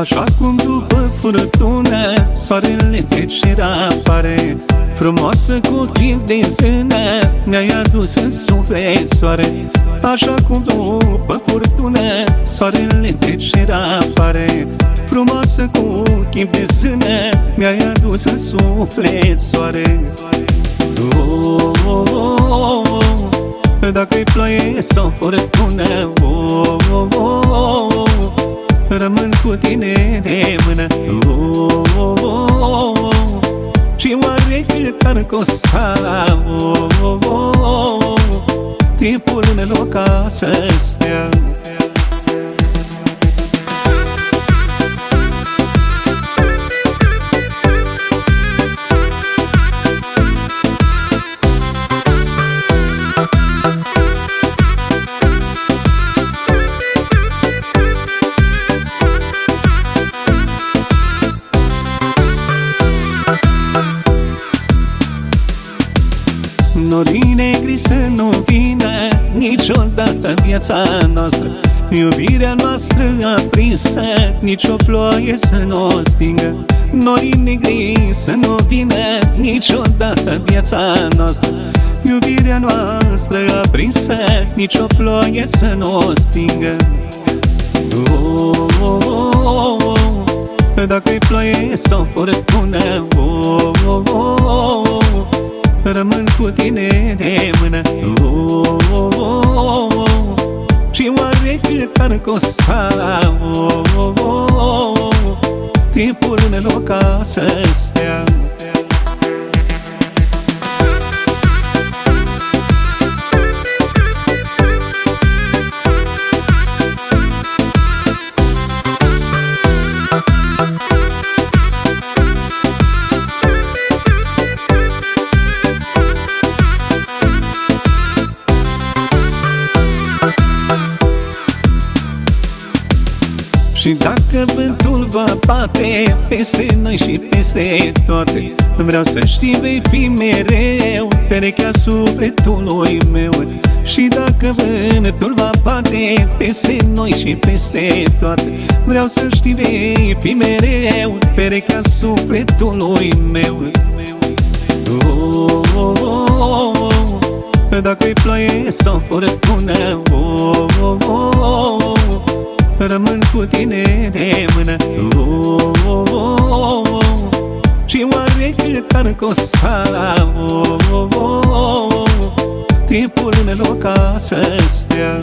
Așa cum după furtună Soarele trecerea apare Frumoasă cu chip de zână Mi-ai adus în suflet soare Așa cum după furtună Soarele trecerea apare Frumoasă cu chip de zână Mi-ai adus în suflet soare oh, oh, oh, oh. Dacă-i ploaie sau furtună oh, oh, oh, oh. Rămân cu tine cât ar costa oh, oh, oh, oh. Timpul în loc să stea Norii negri să nu vină niciodată în viața noastră Iubirea noastră aprinsă, nicio ploaie să nu o stingă Norii negri să nu vină niciodată în viața noastră Iubirea noastră aprinsă, nicio ploaie să nu o stingă oh, oh, oh, oh. Dacă-i ploaie sau furtună oh, oh, oh, oh. Rămân cu tine de mână oh, oh, oh, oh. Și oare cât ar costa oh, oh, oh, oh. Timpul în loc să stea Și dacă vântul va bate peste noi și peste toate Vreau să știi, vei fi mereu perechea sufletului meu Și dacă vântul va bate peste noi și peste toate Vreau să știi, vei fi mereu perechea sufletului meu oh, oh, oh, oh. Dacă-i ploaie sau furtună oh, oh, oh, oh. Rămân cu tine de mână oh, oh, oh, oh. Și oare cât ar costa oh, oh, oh, oh. Timpul în loc să stea